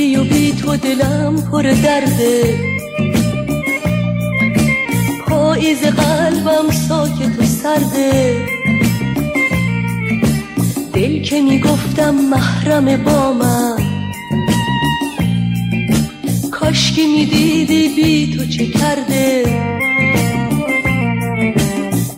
رفتی و تو دلم پر درده. پاییز قلبم ساکت و سرده. دل که می‌گفتم محرم با من. کاش که می‌دیدی بی تو چه کرده.